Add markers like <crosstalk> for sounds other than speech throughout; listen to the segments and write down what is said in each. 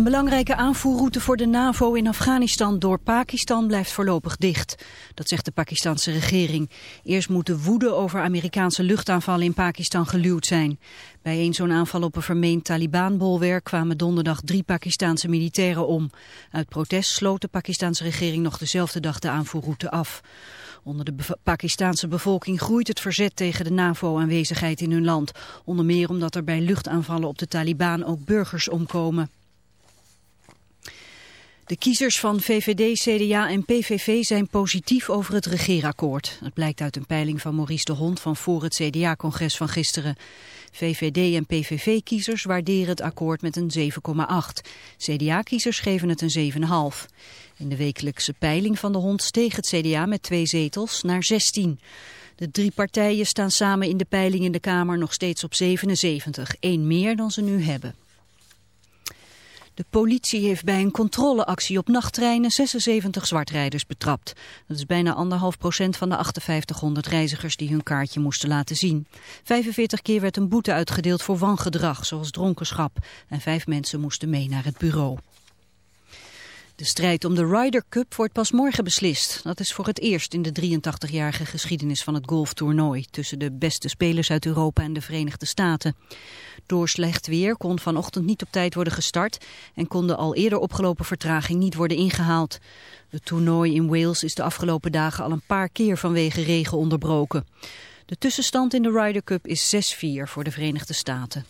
Een belangrijke aanvoerroute voor de NAVO in Afghanistan door Pakistan blijft voorlopig dicht. Dat zegt de Pakistanse regering. Eerst moet de woede over Amerikaanse luchtaanvallen in Pakistan geluwd zijn. Bij een zo'n aanval op een vermeend Taliban-bolwerk kwamen donderdag drie Pakistanse militairen om. Uit protest sloot de Pakistanse regering nog dezelfde dag de aanvoerroute af. Onder de bev- Pakistanse bevolking groeit het verzet tegen de NAVO-aanwezigheid in hun land. Onder meer omdat er bij luchtaanvallen op de Taliban ook burgers omkomen. De kiezers van VVD, CDA en PVV zijn positief over het regeerakkoord. Dat blijkt uit een peiling van Maurice de Hond van voor het CDA-congres van gisteren. VVD en PVV-kiezers waarderen het akkoord met een 7,8. CDA-kiezers geven het een 7,5. In de wekelijkse peiling van de Hond steeg het CDA met twee zetels naar 16. De drie partijen staan samen in de peiling in de Kamer nog steeds op 77. één meer dan ze nu hebben. De politie heeft bij een controleactie op nachttreinen 76 zwartrijders betrapt. Dat is bijna anderhalf procent van de 5800 reizigers die hun kaartje moesten laten zien. 45 keer werd een boete uitgedeeld voor wangedrag, zoals dronkenschap. En vijf mensen moesten mee naar het bureau. De strijd om de Ryder Cup wordt pas morgen beslist. Dat is voor het eerst in de 83-jarige geschiedenis van het golftoernooi... tussen de beste spelers uit Europa en de Verenigde Staten. Door slecht weer kon vanochtend niet op tijd worden gestart... en kon de al eerder opgelopen vertraging niet worden ingehaald. Het toernooi in Wales is de afgelopen dagen al een paar keer vanwege regen onderbroken. De tussenstand in de Ryder Cup is 6-4 voor de Verenigde Staten.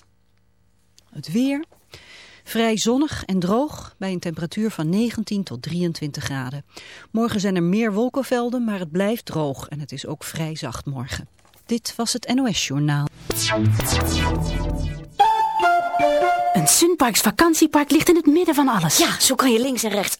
Het weer... Vrij zonnig en droog bij een temperatuur van 19 tot 23 graden. Morgen zijn er meer wolkenvelden, maar het blijft droog en het is ook vrij zacht morgen. Dit was het NOS Journaal. Een Sunparks vakantiepark ligt in het midden van alles. Ja, zo kan je links en rechts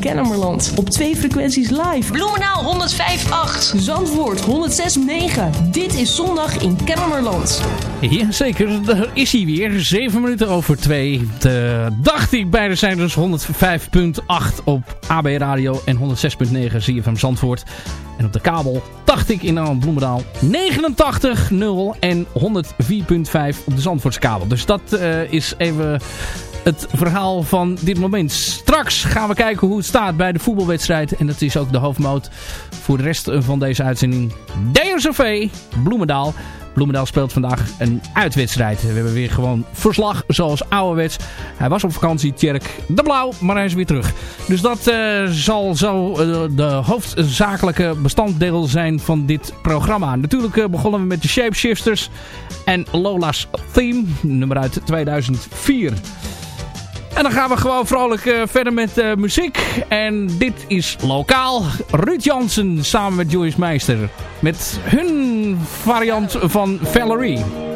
Kennemerland. Op twee frequenties live. Bloemenaal 105.8. Zandvoort 106.9. Dit is zondag in Kennemerland. Jazeker, daar is hij weer. 7 minuten over 2. De, dacht ik bij de zijdes 105.8 op AB Radio en 106.9 ZFM Zandvoort. En op de kabel dacht ik in Bloemendaal 89.0 en 104.5 op de Zandvoortskabel. Dus dat uh, is even het verhaal van dit moment. Straks gaan we kijken hoe het staat bij de voetbalwedstrijd. En dat is ook de hoofdmoot voor de rest van deze uitzending. DSOV Bloemendaal. Bloemendaal speelt vandaag een uitwedstrijd. We hebben weer gewoon verslag zoals ouderwets. Hij was op vakantie, Tjerk de Blauw, maar hij is weer terug. Dus dat uh, zal zo uh, de hoofdzakelijke bestanddeel zijn van dit programma. Natuurlijk uh, begonnen we met de Shapeshifters en Lola's Theme, nummer uit 2004. En dan gaan we gewoon vrolijk uh, verder met uh, muziek. En dit is lokaal. Ruud Jansen samen met Joyce Meister. Met hun variant van Valerie.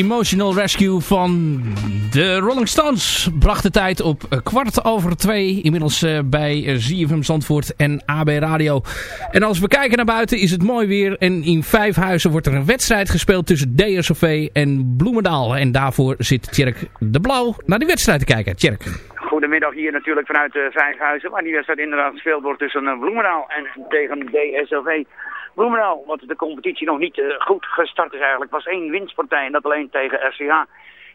Emotional Rescue van de Rolling Stones bracht de tijd op eh, kwart over twee. Inmiddels uh, bij uh, ZFM Zandvoort en AB Radio. En als we kijken naar buiten is het mooi weer. En in Vijfhuizen wordt er een wedstrijd gespeeld tussen DSOV en Bloemendaal. En daarvoor zit Tjerk de Blauw naar die wedstrijd te kijken. Tjerk. Goedemiddag hier natuurlijk vanuit uh, Vijfhuizen. Waar die wedstrijd inderdaad gespeeld wordt tussen Bloemendaal en tegen DSOV. Bloemendaal, wat de competitie nog niet uh, goed gestart is eigenlijk, was één winstpartij en dat alleen tegen RCH.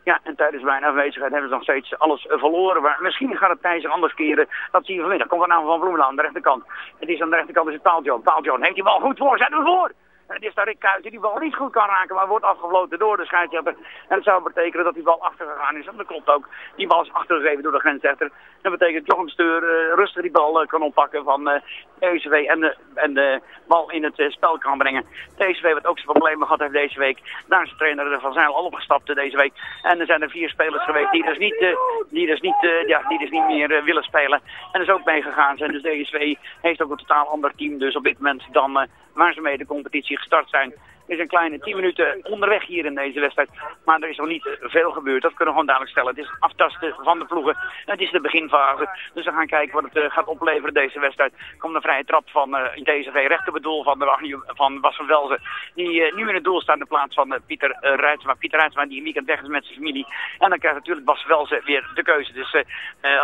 Ja, en tijdens mijn afwezigheid hebben ze nog steeds alles uh, verloren. Maar misschien gaat het tij zich anders keren. Dat zien we vanmiddag. Komt nou van Bloemendaal aan de rechterkant. Het is aan de rechterkant is het Paaljoon. Paaljoon heeft die bal goed voor. Zet hem voor! En het is daar Rick Kuijten die bal niet goed kan raken, maar wordt afgefloten door de scheidsrechter. En dat zou betekenen dat die bal achtergegaan is. En dat klopt ook. Die bal is achtergegeven door de grensrechter. Dat betekent Jochem Steur uh, rustig die bal uh, kan oppakken van uh, ECW en de, en de bal in het spel kan brengen. TCW wat ook zijn problemen gehad heeft deze week. Daar is de trainer van Zeil al opgestapt deze week. En er zijn er vier spelers geweest die dus niet, die dus niet, ja, die dus niet meer willen spelen. En dus ook meegegaan zijn. Dus DSW heeft ook een totaal ander team dus op dit moment dan waar ze mee de competitie gestart zijn. Is een kleine 10 minuten onderweg hier in deze wedstrijd. Maar er is nog niet veel gebeurd. Dat kunnen we gewoon duidelijk stellen. Het is aftasten van de ploegen. Het is de beginfase. Dus we gaan kijken wat het uh, gaat opleveren deze wedstrijd. Komt een vrije trap van uh, DSV recht op het doel van, de, van Bas van Welzen. Die uh, nu in het doel staat in plaats van Pieter uh. Pieter Rijtsma die een weekend weg is met zijn familie. En dan krijgt natuurlijk Bas Welzen weer de keuze. Dus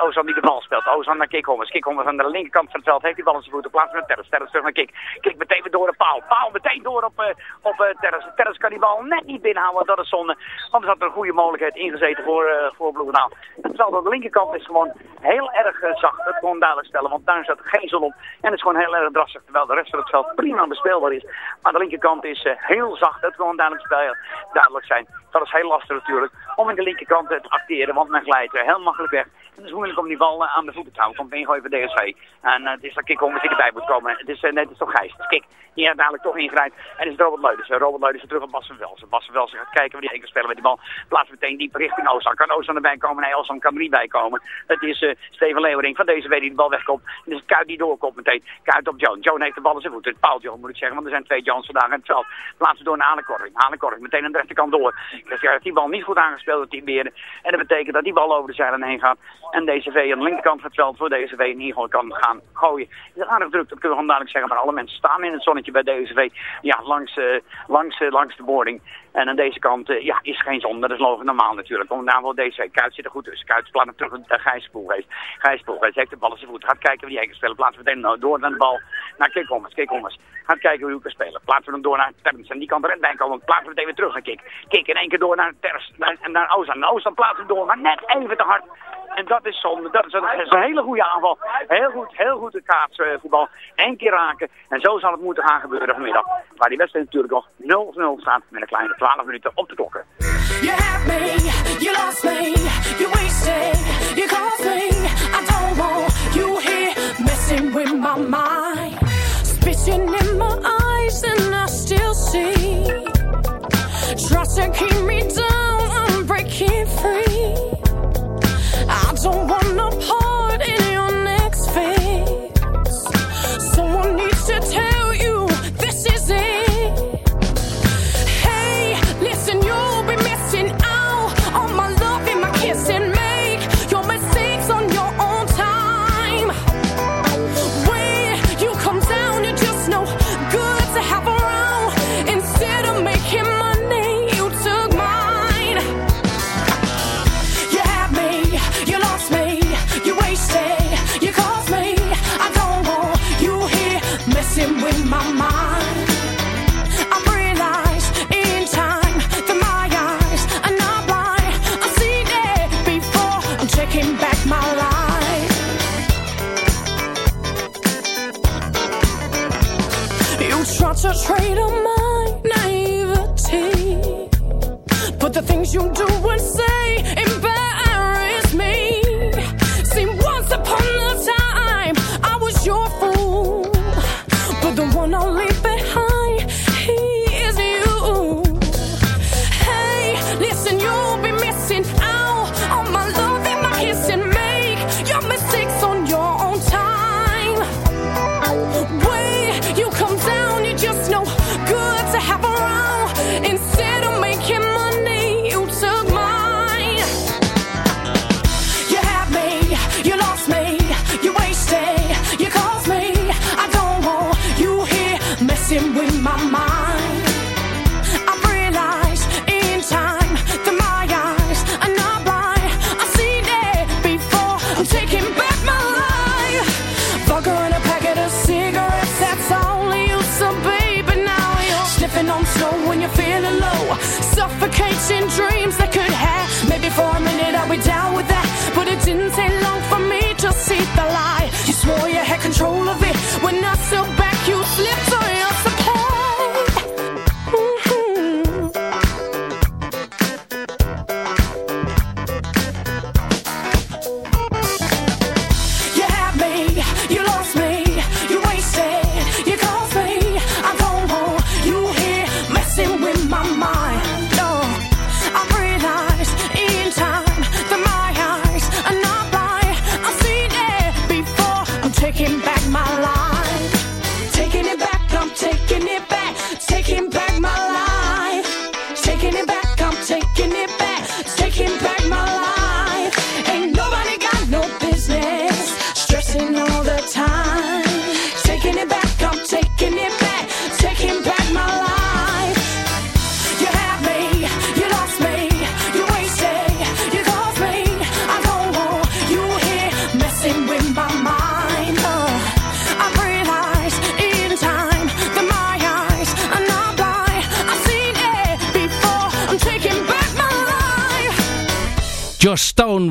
Ozan die de bal speelt. Ozan naar Kikhommers. Kikhommers aan de linkerkant van het veld heeft die bal in zijn voeten. Plaats met Terres. Terres terug naar Kik. Kik meteen door de paal. Paal meteen door op, op uh, Terres. Terres kan die bal net niet binnenhouden, dat is zonde. Want er een goede mogelijkheid ingezeten voor, uh, voor Bloemendaal. Zal aan de linkerkant is gewoon heel erg uh, zacht, dat gewoon duidelijk stellen. Want daar zat geen zon op en het is gewoon heel erg drassig. Terwijl de rest van het veld prima bespeelbaar is. Maar de linkerkant is heel zacht, dat duidelijk, speel, duidelijk zijn. Dat is heel lastig natuurlijk om in de linkerkant te acteren, want men glijdt heel makkelijk weg. Het is moeilijk om die bal uh, aan de voeten te houden. Komt ingooien voor DSV. En uh, het is dan Kik om die erbij moet komen. Het is, uh, net is toch Gijs. Het is Kik die uiteindelijk toch ingrijpt. En is het Robert Leuders. Robert Leuders terug op Bas van Velsen. Bas van Velsen gaat kijken waar die één spelen met die bal. Plaatst meteen diep richting Ozan. Kan Ozan erbij komen? Nee, Ozan kan er niet bij komen. Het is Steven Leeuwering van deze die de bal wegkomt. En het is Kuit die doorkomt meteen. Kuit op Joan. Joan heeft de bal in zijn voeten. Het Joan moet ik zeggen. Want er zijn twee Jones vandaag in het veld. Plaatsen door naar Aanekorving. Aanekorving meteen aan de rechterkant door. Die bal niet goed aangespeeld door die beren. En dat betekent dat die bal over de zeilen heen gaat. En DCV aan de linkerkant van het veld voor DCV in ieder geval kan gaan gooien. Het is aardig druk, dat kunnen we gewoon duidelijk zeggen. Maar alle mensen staan in het zonnetje bij DCV. Ja, langs, uh, langs, uh, langs de boarding. En aan deze kant uh, ja, is geen zon. Dat is logisch normaal natuurlijk. Om daar wel deze Kuit zit er goed tussen. Kuit plaat terug naar Gijspoel heeft. Gijspoel heeft de bal in zijn voet. Gaat kijken wie hij kan spelen. Plaatsen meteen door naar de bal naar Kikhommers. Kikhommers. Gaat kijken hoe hij kan spelen. Plaatsen we hem door naar Terms. En die kan er bij komen. Plaatsen we meteen weer terug naar Kik. Kik in één keer door naar Terms. En naar Ozan. Ozan plaatsen we door. Maar net even te hard. En dat is zonde. Dat is een, hele goede aanval. Heel goed, heel goed de kaatsvoetbal. Uh, Eén keer raken. En zo zal het moeten gaan gebeuren vanmiddag. Waar die wedstrijd natuurlijk nog 0-0 staat. Met een kleine 12 minuten op de klokken. You had me, you lost me, you wasted, you me. I don't want you here messing with my mind. In my eyes and I still see. Try to keep me down, I'm breaking free. I don't want no and dream.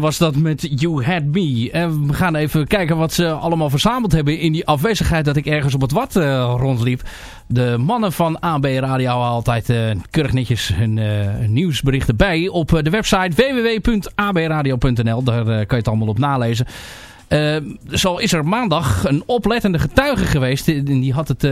Was dat met You Had Me. En we gaan even kijken wat ze allemaal verzameld hebben in die afwezigheid dat ik ergens op het wat eh, rondliep. De mannen van AB Radio houden altijd eh, keurig netjes hun eh, nieuwsberichten bij op de website www.abradio.nl. Daar kan je het allemaal op nalezen. Zo is er maandag een oplettende getuige geweest. Die had het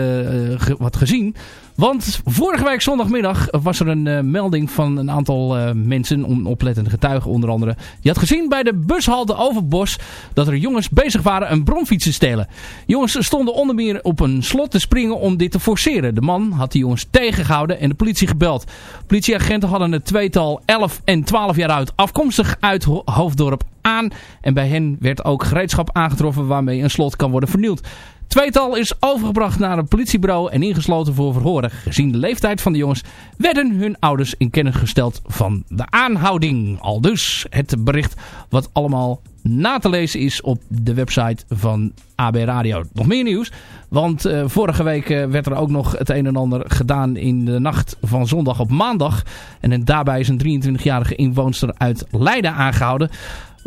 wat gezien. Want vorige week zondagmiddag was er een eh, melding van een aantal eh, mensen, een oplettende getuigen onder andere. Die had gezien bij de bushalte Overbos dat er jongens bezig waren een bromfiets te stelen. Jongens stonden onder meer op een slot te springen om dit te forceren. De man had de jongens tegengehouden en de politie gebeld. Politieagenten hadden het tweetal 11 en 12 jaar oud afkomstig uit Ho- Hoofddorp aan. En bij hen werd ook gereedschap aangetroffen waarmee een slot kan worden vernield. Tweetal is overgebracht naar een politiebureau en ingesloten voor verhoren. Gezien de leeftijd van de jongens werden hun ouders in kennis gesteld van de aanhouding. Al dus het bericht wat allemaal na te lezen is op de website van AB Radio. Nog meer nieuws, want eh, vorige week eh, werd er ook nog het een en ander gedaan in de nacht van zondag op maandag. En daarbij is een 23-jarige inwoonster uit Leiden aangehouden.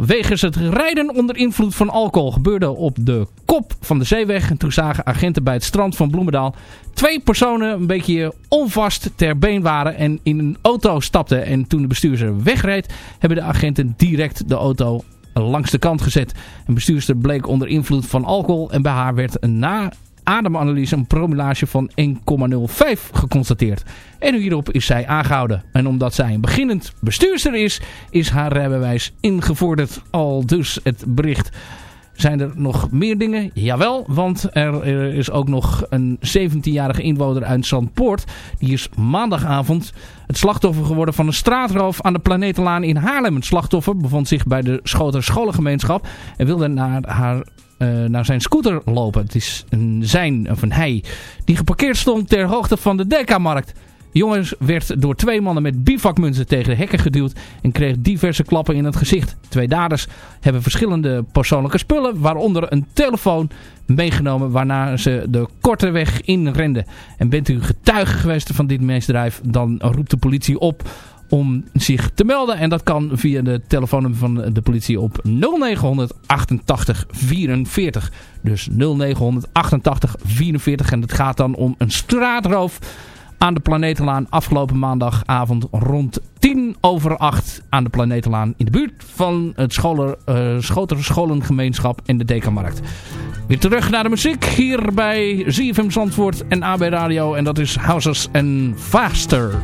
Wegens het rijden onder invloed van alcohol gebeurde op de kop van de zeeweg. En toen zagen agenten bij het strand van Bloemendaal twee personen een beetje onvast ter been waren en in een auto stapten. En toen de bestuurder wegreed, hebben de agenten direct de auto langs de kant gezet. Een bestuurster bleek onder invloed van alcohol en bij haar werd na ademanalyse een promillage van 1,05 geconstateerd. En hierop is zij aangehouden. En omdat zij een beginnend bestuurster is, is haar rijbewijs ingevorderd. Al dus het bericht. Zijn er nog meer dingen? Jawel, want er, is ook nog een 17-jarige inwoner uit Zandpoort. Die is maandagavond het slachtoffer geworden van een straatroof aan de Planetenlaan in Haarlem. Het slachtoffer bevond zich bij de Schoter scholengemeenschap en wilde naar haar eh, naar zijn scooter lopen. Het is een zijn of een hij die geparkeerd stond ter hoogte van de Deka-markt. De jongen werd door twee mannen met bivakmunten tegen de hekken geduwd en kreeg diverse klappen in het gezicht. Twee daders hebben verschillende persoonlijke spullen, waaronder een telefoon, meegenomen waarna ze de korte weg inrenden. En bent u getuige geweest van dit misdrijf, dan roept de politie op om zich te melden. En dat kan via de telefoonnummer van de politie op 0900 88 44. Dus 0900 88 44. En het gaat dan om een straatroof aan de Planetenlaan afgelopen maandagavond rond 10 over 8 aan de Planetenlaan in de buurt van het scholen, eh Scholengemeenschap en de Dekamarkt. Weer terug naar de muziek hier bij ZFM Zandvoort en AB Radio en dat is Houses and Faster.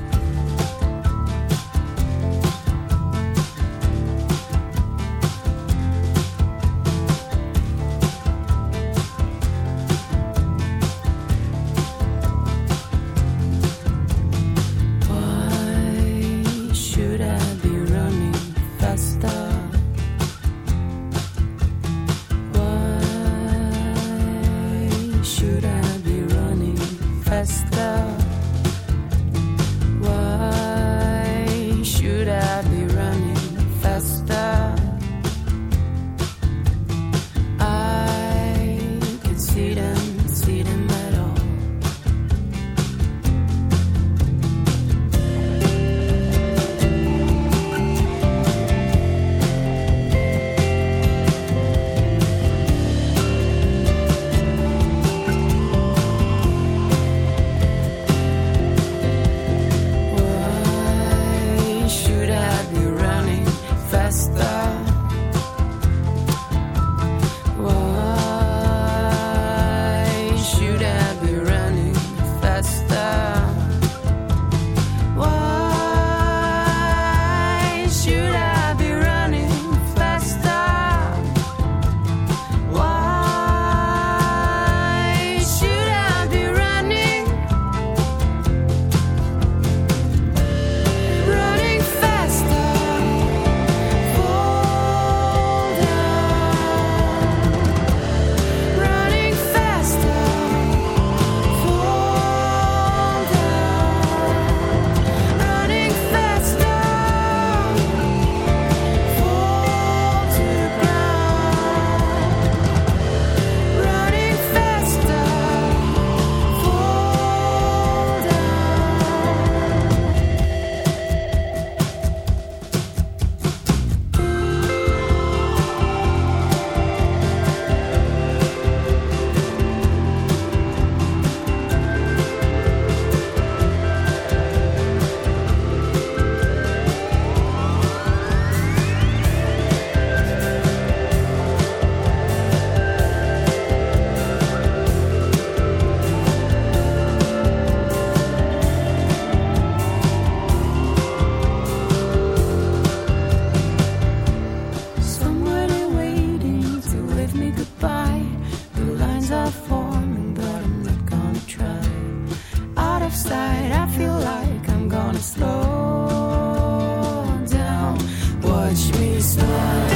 watch me smile.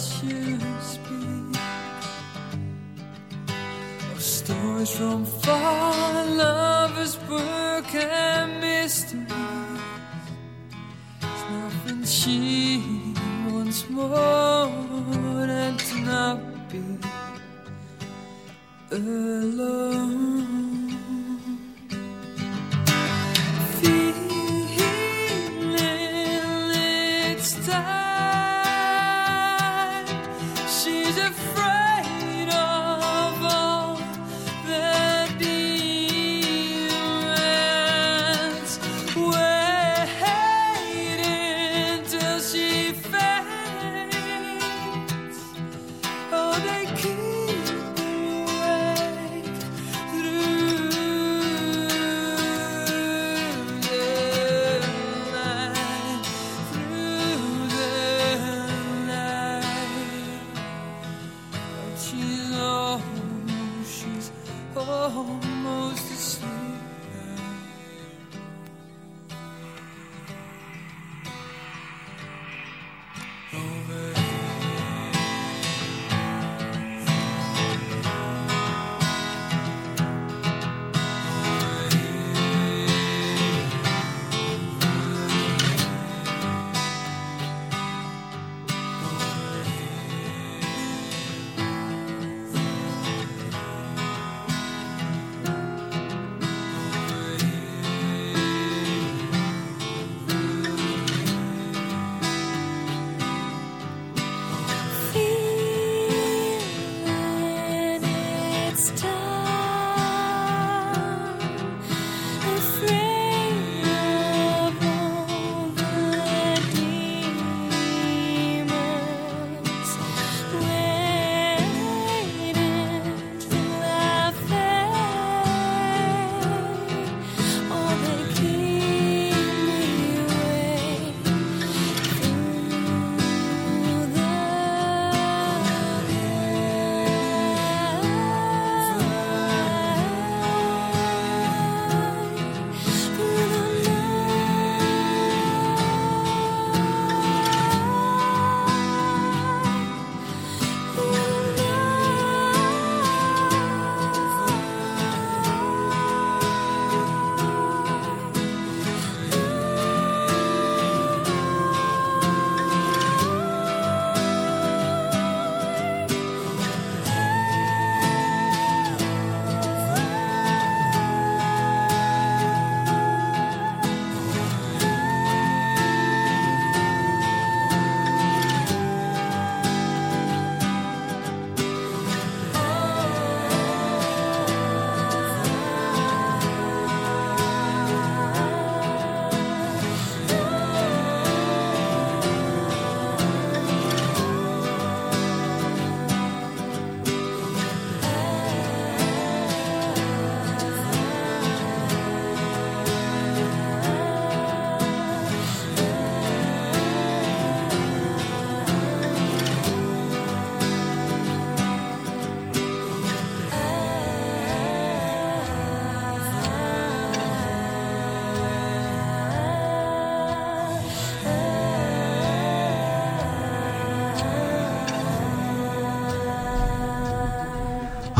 shoes stories from far lovers' work and mysteries. Nothing she wants more than to not be alone.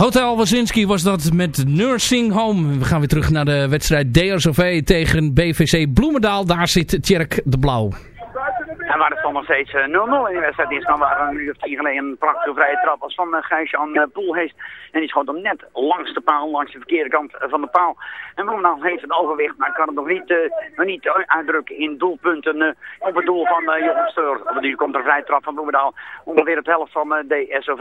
Hotel Wazinski was dat met Nursing Home. We gaan weer terug naar de wedstrijd DSOV tegen BVC Bloemendaal. Daar zit Tjerk de Blauw. Waar het stond nog steeds eh, 0-0 in de wedstrijd is, dan waren een minuut of tien geleden een prachtige vrije trap als van uh, Gijs-Jan uh, Poelheest. En die schoot hem net langs de paal, langs de verkeerde kant van de paal. En Bloemendaal heeft het overwicht, maar kan het nog niet, nog niet uitdrukken in doelpunten op het doel van uh, Jochem Steur. Nu komt er vrije trap van Bloemendaal, ongeveer het helft van de SOV.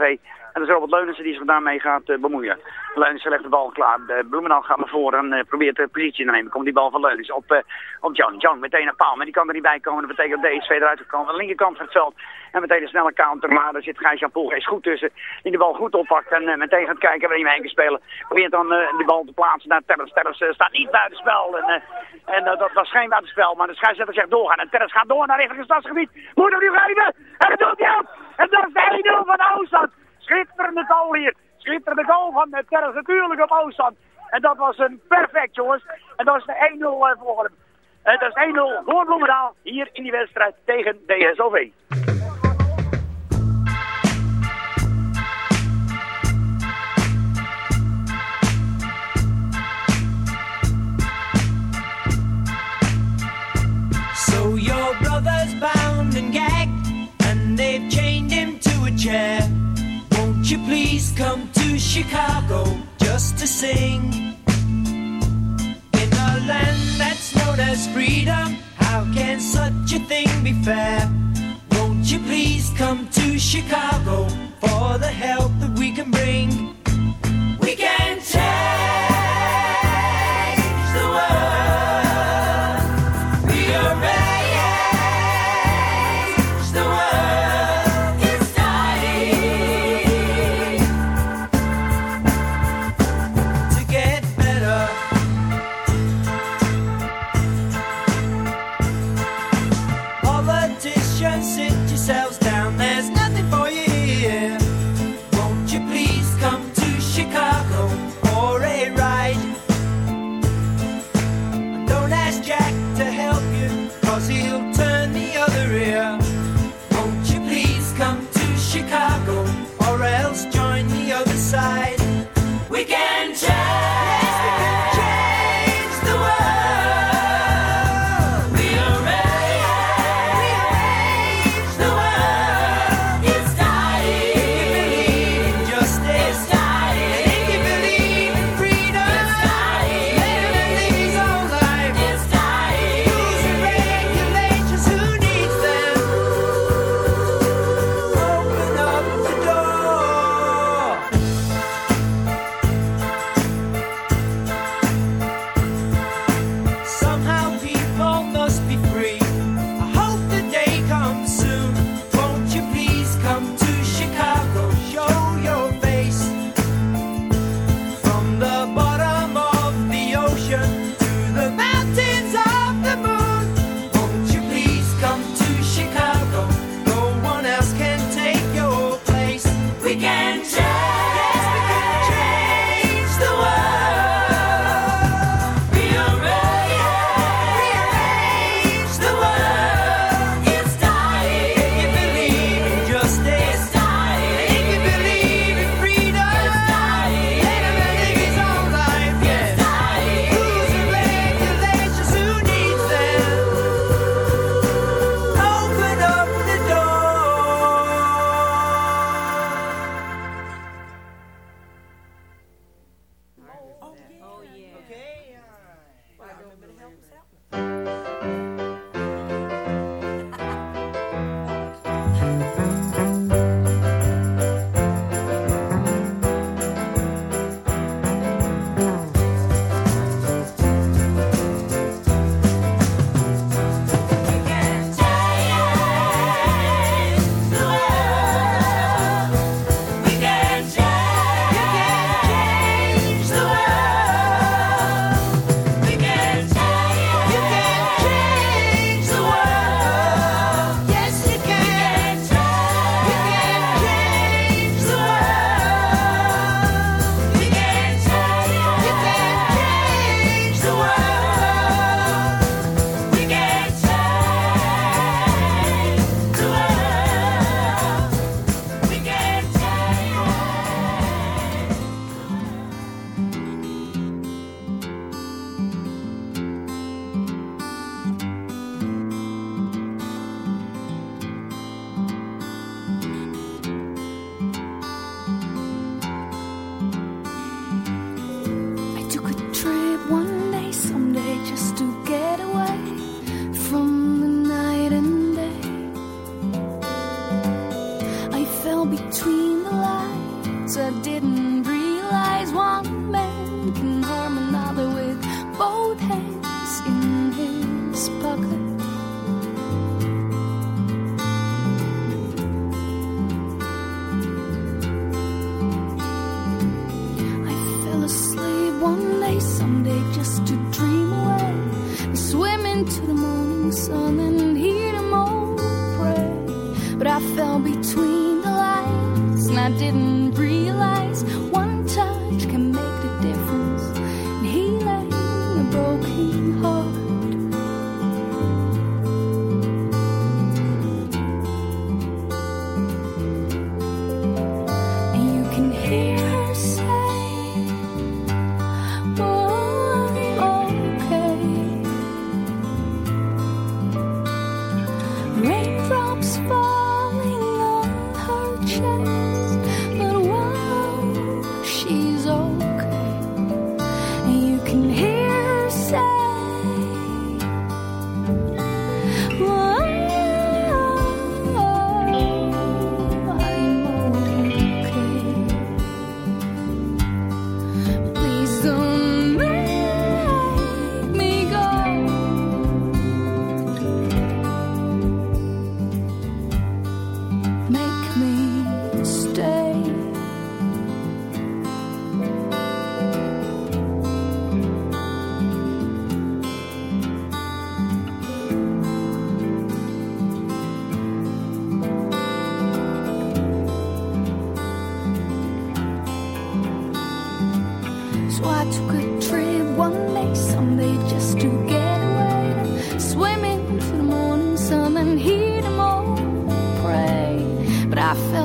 En dat is Robert Leunissen die zich daarmee gaat bemoeien. Leunissen legt de bal klaar. Bloemendaal gaat naar voren en probeert de positie te nemen. Komt die bal van Leunissen op, op Jan. Jan meteen een paal, maar die kan er niet bij komen. Dat betekent dat DSV eruit kan aan de linkerkant van het veld. En meteen een snelle counter, maar daar zit Gijs-Jan Poelgeest goed tussen. Die de bal goed oppakt en uh, meteen gaat kijken waar hij mee kan spelen. Probeert dan uh, de bal te plaatsen naar Terres. Terres uh, staat niet buiten spel. En, en dat was geen buitenspel, maar de scheidsrechter zegt doorgaan. En Terres gaat door naar richting het stadsgebied. Moet hem nu rijden. En dat doet hij ook. En dat is de 1-0 van Oostland. Schitterende goal hier. Schitterende goal van Terres natuurlijk op Oostland. En dat was een perfect jongens. En dat is de 1-0 voor hem. Het is 1-0 voor Bloemendaal hier in die wedstrijd tegen DSOV. So your brother's bound and gagged, and they've chained him to a chair. Won't you please come to Chicago just to sing? In a land known as freedom, how can such a thing be fair? Won't you please come to Chicago for the help that we can bring?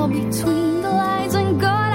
Between the lines and God,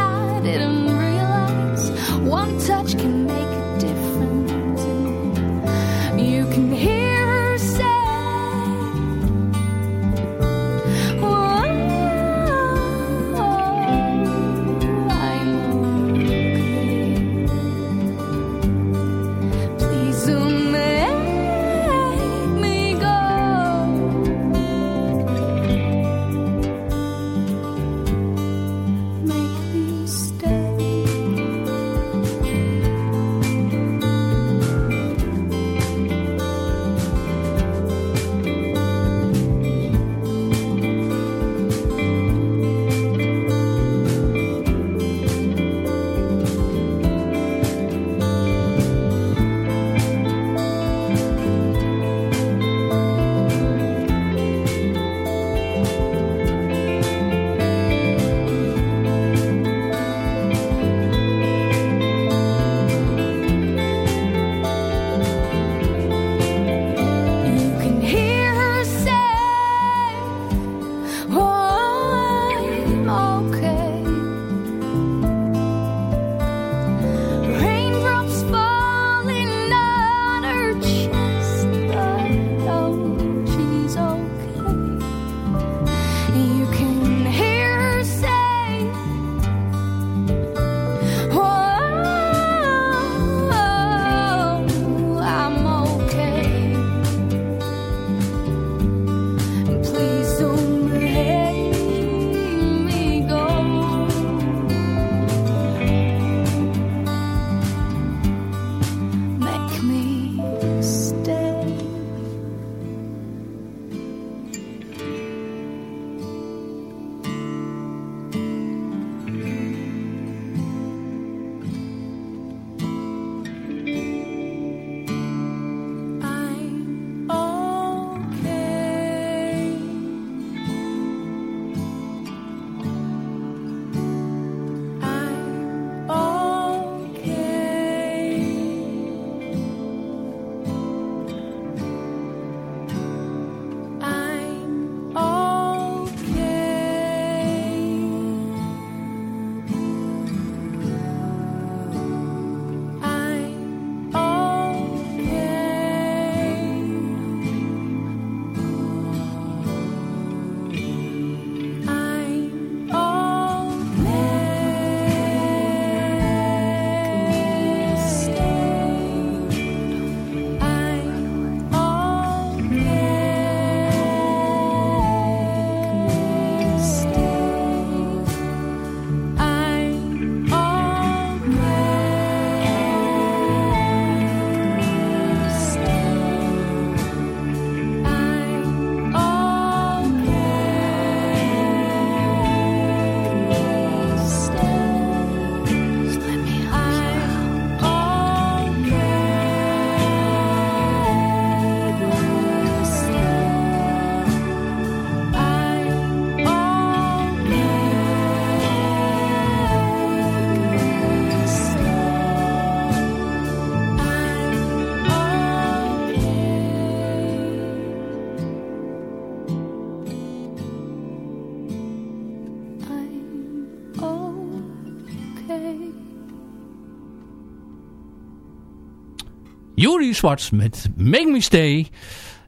Juri Zwarts met Make Me Stay.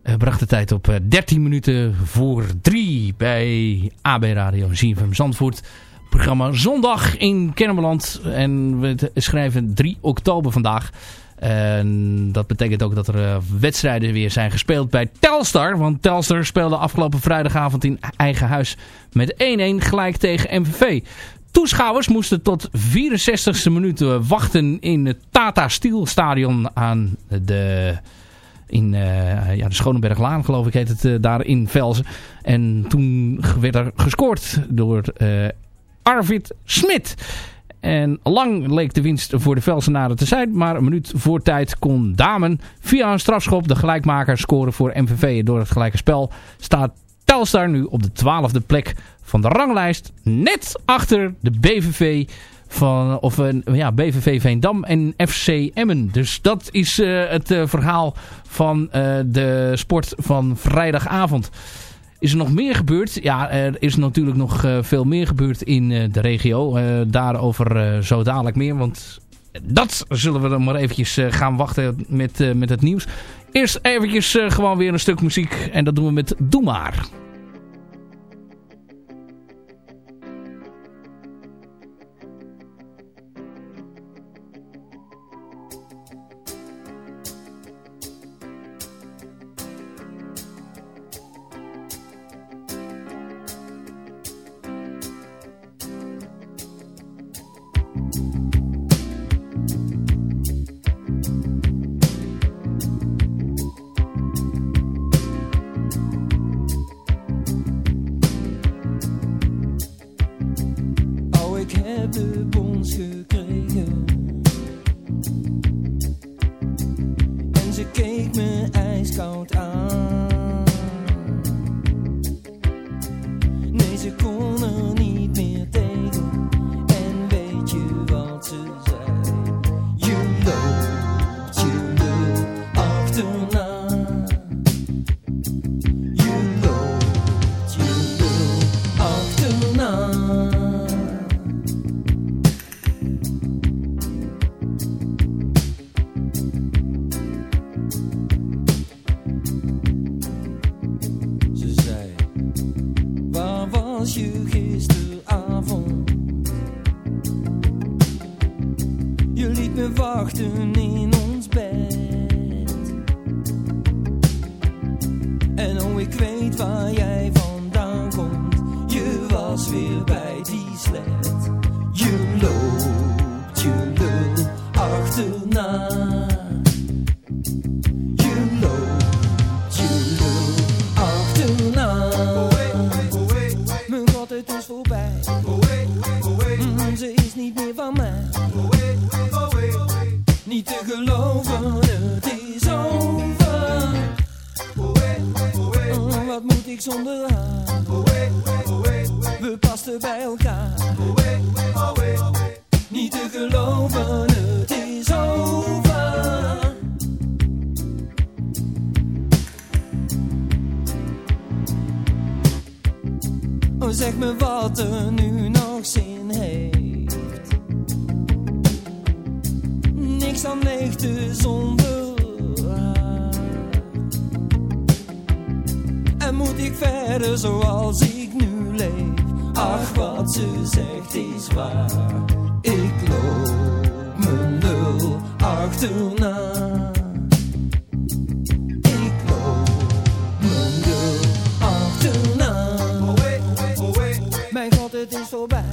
Uh, bracht de tijd op uh, 13 minuten voor 3 bij AB Radio ZFM Zandvoort. Programma Zondag in Kennemerland. En we schrijven 3 oktober vandaag. En dat betekent ook dat er uh, wedstrijden weer zijn gespeeld bij Telstar. Want Telstar speelde afgelopen vrijdagavond in eigen huis met 1-1 gelijk tegen MVV. Toeschouwers moesten tot 64e minuut wachten in het Tata Steel Stadion aan de, in, uh, ja, de Schoneberglaan, geloof ik heet het, uh, daar in Velzen. En toen werd er gescoord door Arvid Smit. En lang leek de winst voor de Velsenaren te zijn. Maar een minuut voor tijd kon Damen via een strafschop de gelijkmaker scoren voor MVV. Door het gelijke spel staat Telstar nu op de twaalfde plek van de ranglijst. Net achter de BVV van of een ja, BVV Veendam en FC Emmen. Dus dat is uh, het uh, verhaal van de sport van vrijdagavond. Is er nog meer gebeurd? Ja, er is natuurlijk nog veel meer gebeurd in de regio. daarover zo dadelijk meer, want dat zullen we dan maar eventjes gaan wachten met, met het nieuws. Eerst eventjes gewoon weer een stuk muziek en dat doen we met Doe Maar. Zin heeft. Niks aan leegte zonder. En moet ik verder zoals ik nu leef? Ach, wat ze zegt is waar. Ik loop mijn nul achterna. Ik loop mijn lul achterna. Mijn god, het is voorbij.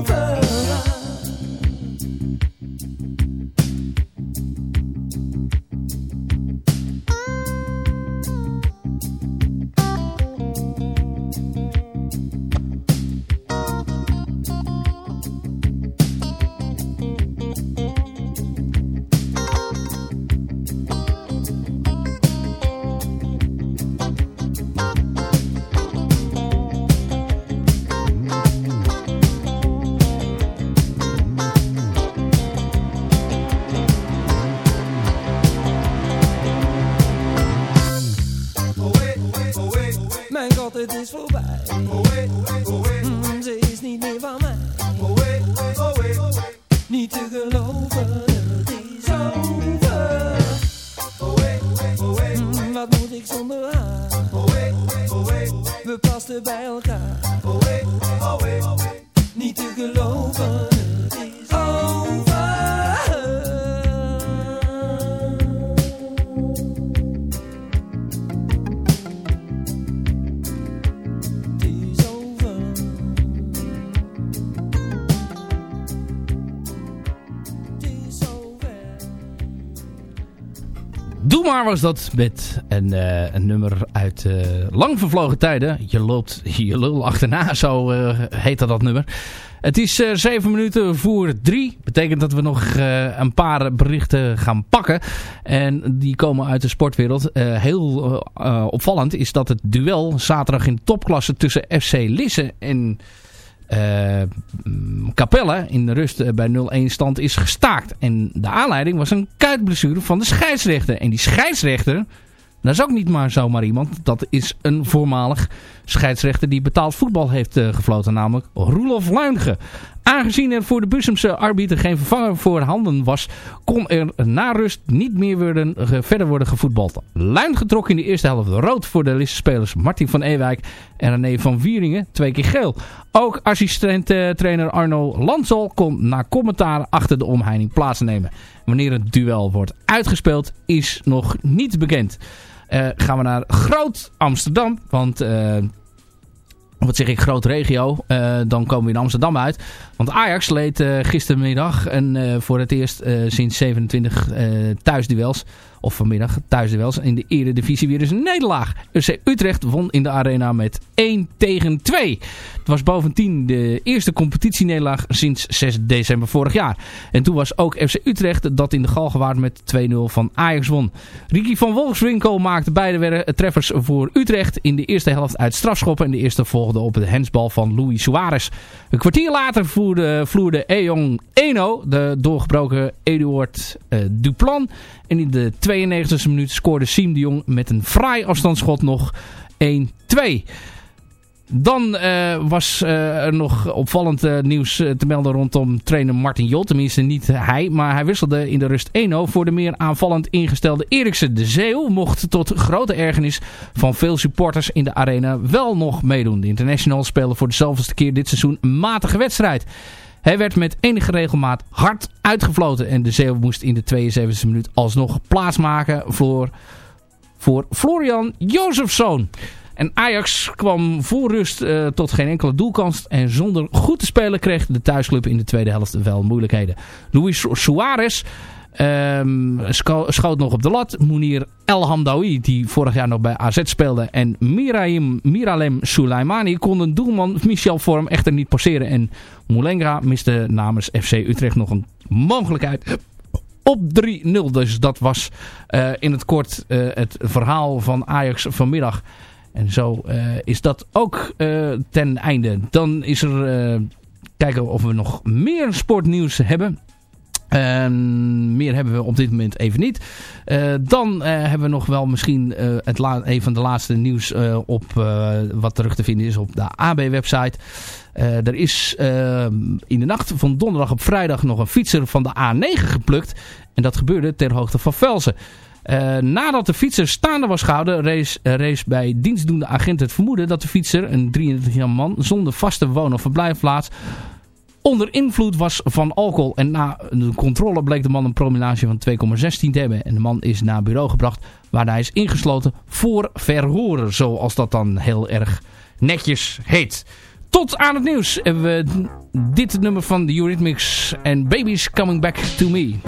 Mijn god, het Was dat met een, eh, een nummer uit eh, lang vervlogen tijden. Je loopt <laughs> je lul achterna, zo eh, heette dat nummer. Het is zeven minuten voor drie. Betekent dat we nog een paar berichten gaan pakken. En die komen uit de sportwereld. Heel opvallend is dat het duel zaterdag in topklasse tussen FC Lisse en... eh, mm, Capelle in de rust eh, bij 0-1 stand is gestaakt. En de aanleiding was een kuitblessure van de scheidsrechter. En die scheidsrechter, dat is ook niet maar zomaar iemand. Dat is een voormalig scheidsrechter die betaald voetbal heeft eh, gefloten. Namelijk Roelof Luinge. Aangezien er voor de Bussumse arbiter geen vervanger voor handen was, kon er na rust niet meer worden, verder worden gevoetbald. Luin trok in de eerste helft rood voor de Lisse-spelers Martin van Ewijk en René van Vieringen, twee keer geel. Ook assistent-trainer Arno Lansel kon na commentaar achter de omheining plaatsnemen. Wanneer het duel wordt uitgespeeld is nog niet bekend. Eh, gaan we naar Groot Amsterdam, want... eh, wat zeg ik, groot regio. Eh, dan komen we in Amsterdam uit. Want Ajax leed eh, gistermiddag en eh, voor het eerst eh, sinds 27 eh, thuisduels. Of vanmiddag thuisduels in de eredivisie weer eens een nederlaag. FC Utrecht won in de arena met 1 tegen 2. Het was bovendien de eerste competitienederlaag sinds 6 december vorig jaar. En toen was ook FC Utrecht dat in de Galgenwaard met 2-0 van Ajax won. Ricky van Wolfswinkel maakte beide treffers voor Utrecht in de eerste helft uit strafschoppen. En de eerste volgde op het hensbal van Luis Suarez. Een kwartier later voerde, vloerde Eyong Eno de doorgebroken Eduard eh, Duplan. En in de 92e minuut scoorde Siem de Jong met een fraai afstandsschot nog 1-2. Dan eh, was eh, er nog opvallend eh, nieuws te melden rondom trainer Martin Jol. Tenminste niet hij, maar hij wisselde in de rust 1-0 voor de meer aanvallend ingestelde Eriksen. De Zeeuw mocht tot grote ergernis van veel supporters in de arena wel nog meedoen. De International speelde voor de zoveelste keer dit seizoen een matige wedstrijd. Hij werd met enige regelmaat hard uitgefloten en de Zeeuw moest in de 72e minuut alsnog plaatsmaken voor, voor Florian Jozefzoon. En Ajax kwam voor rust eh, tot geen enkele doelkans. En zonder goed te spelen kreeg de thuisclub in de tweede helft wel moeilijkheden. Luis Suarez scho- schoot nog op de lat. Mounir El Hamdawi, die vorig jaar nog bij AZ speelde. En Miraim, Miralem Soleimani konden doelman Michel Vorm echter niet passeren. En Moulenga miste namens FC Utrecht nog een mogelijkheid op 3-0. Dus dat was eh, in het kort eh, het verhaal van Ajax vanmiddag. En zo eh, is dat ook eh, ten einde. Dan is er... eh, kijken of we nog meer sportnieuws hebben. En meer hebben we op dit moment even niet. Dan hebben we nog wel misschien eh, het een van de laatste nieuws op wat terug te vinden is op de AB-website. Er is in de nacht van donderdag op vrijdag nog een fietser van de A9 geplukt. En dat gebeurde ter hoogte van Velsen. Eh, nadat de fietser staande was gehouden, rees, eh, bij dienstdoende agent het vermoeden dat de fietser, een 33-jarige man, zonder vaste woon- of verblijfplaats, onder invloed was van alcohol. En na de controle bleek de man een promillage van 2,16 te hebben. En de man is naar bureau gebracht waar hij is ingesloten voor verhoren. Zoals dat dan heel erg netjes heet. Tot aan het nieuws hebben we dit nummer van de Eurythmics en Babies Coming Back to Me.